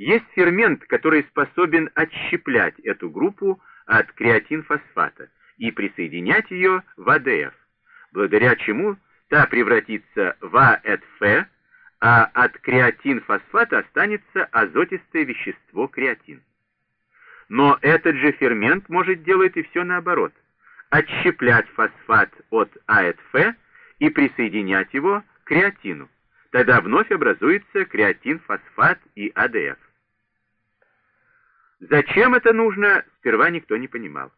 Есть фермент, который способен отщеплять эту группу от креатинфосфата и присоединять ее в АДФ, благодаря чему та превратится в АЭТФ, а от креатинфосфата останется азотистое вещество креатин. Но этот же фермент может делать и все наоборот. Отщеплять фосфат от АЭТФ и присоединять его к креатину. Тогда вновь образуется креатинфосфат и АДФ. Зачем это нужно, сперва никто не понимал.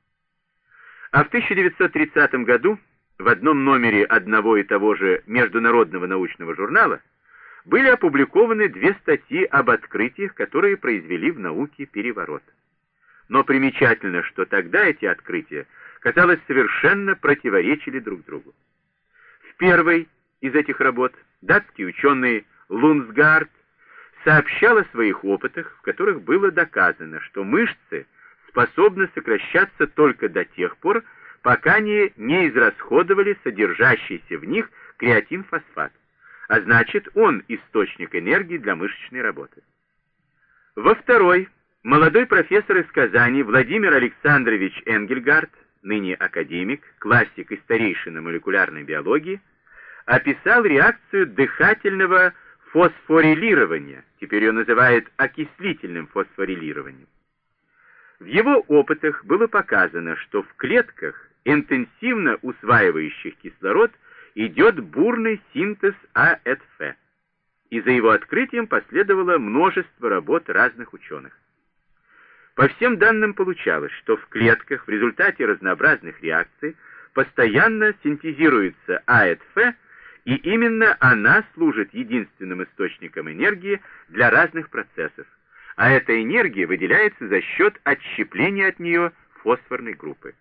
А в 1930 году в одном номере одного и того же международного научного журнала были опубликованы две статьи об открытиях, которые произвели в науке переворот. Но примечательно, что тогда эти открытия, казалось, совершенно противоречили друг другу. В первой из этих работ датский ученый Лунсгард сообщал о своих опытах, в которых было доказано, что мышцы способны сокращаться только до тех пор, пока они не израсходовали содержащийся в них креатинфосфат, а значит он источник энергии для мышечной работы. Во второй, молодой профессор из Казани Владимир Александрович Энгельгард, ныне академик, классик и старейшина молекулярной биологии, описал реакцию дыхательного фосфорилирования, теперь ее называют окислительным фосфорилированием. В его опытах было показано, что в клетках, интенсивно усваивающих кислород, идет бурный синтез АЭТФ. И за его открытием последовало множество работ разных ученых. По всем данным получалось, что в клетках в результате разнообразных реакций постоянно синтезируется АЭТФ, и именно она служит единственным источником энергии для разных процессов, а эта энергия выделяется за счет отщепления от нее фосфорной группы.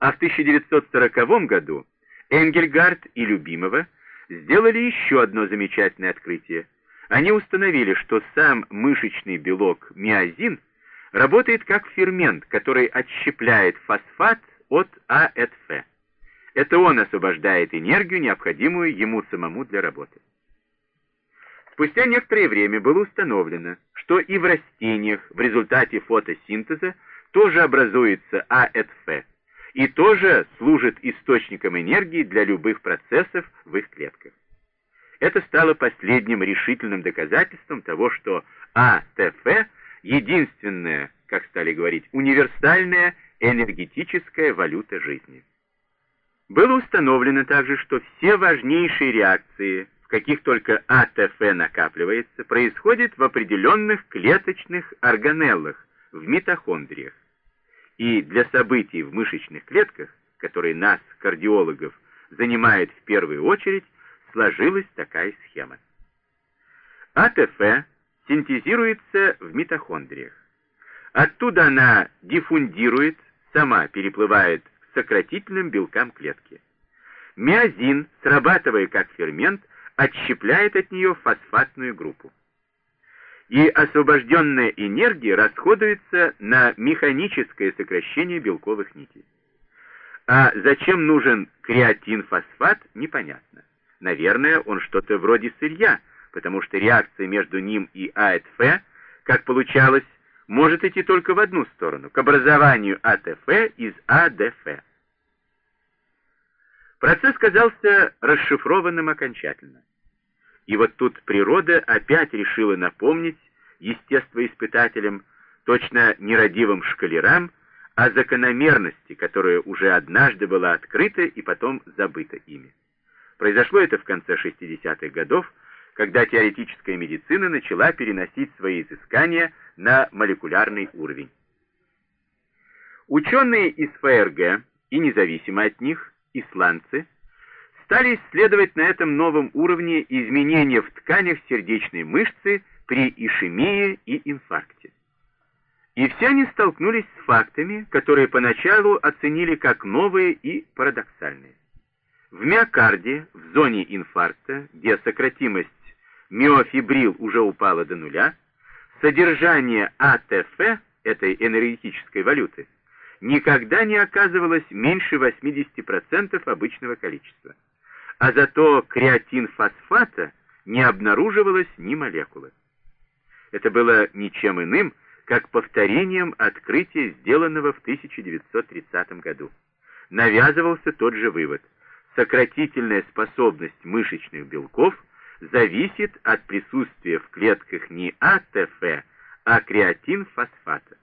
А в 1940 году Энгельгард и Любимова сделали еще одно замечательное открытие. Они установили, что сам мышечный белок миозин работает как фермент, который отщепляет фосфат от АЭТФ. Это он освобождает энергию, необходимую ему самому для работы. Спустя некоторое время было установлено, что и в растениях в результате фотосинтеза тоже образуется АЭТФ, и тоже служит источником энергии для любых процессов в их клетках. Это стало последним решительным доказательством того, что АТФ – единственная, как стали говорить, универсальная энергетическая валюта жизни. Было установлено также, что все важнейшие реакции, в каких только АТФ накапливается, происходят в определенных клеточных органеллах, в митохондриях. И для событий в мышечных клетках, которые нас, кардиологов, занимает в первую очередь, сложилась такая схема. АТФ синтезируется в митохондриях. Оттуда она диффундирует, сама переплывает сократительным белкам клетки. Миозин, срабатывая как фермент, отщепляет от нее фосфатную группу. И освобожденная энергия расходуется на механическое сокращение белковых нитей. А зачем нужен креатинфосфат, непонятно. Наверное, он что-то вроде сырья, потому что реакция между ним и АЭТФ, как получалось, может идти только в одну сторону, к образованию АТФ из АДФ. Процесс казался расшифрованным окончательно. И вот тут природа опять решила напомнить естествоиспытателям, точно нерадивым шкалерам, о закономерности, которая уже однажды была открыта и потом забыта ими. Произошло это в конце 60-х годов, когда теоретическая медицина начала переносить свои изыскания на молекулярный уровень. Ученые из ФРГ и независимо от них, исландцы, стали исследовать на этом новом уровне изменения в тканях сердечной мышцы при ишемии и инфаркте. И все они столкнулись с фактами, которые поначалу оценили как новые и парадоксальные. В миокарде, в зоне инфаркта, где сократимость миофибрил уже упала до нуля, содержание АТФ, этой энергетической валюты, никогда не оказывалось меньше 80% обычного количества. А зато креатинфосфата не обнаруживалось ни молекулы. Это было ничем иным, как повторением открытия, сделанного в 1930 году. Навязывался тот же вывод. Сократительная способность мышечных белков зависит от присутствия в клетках не АТФ, а креатинфосфата.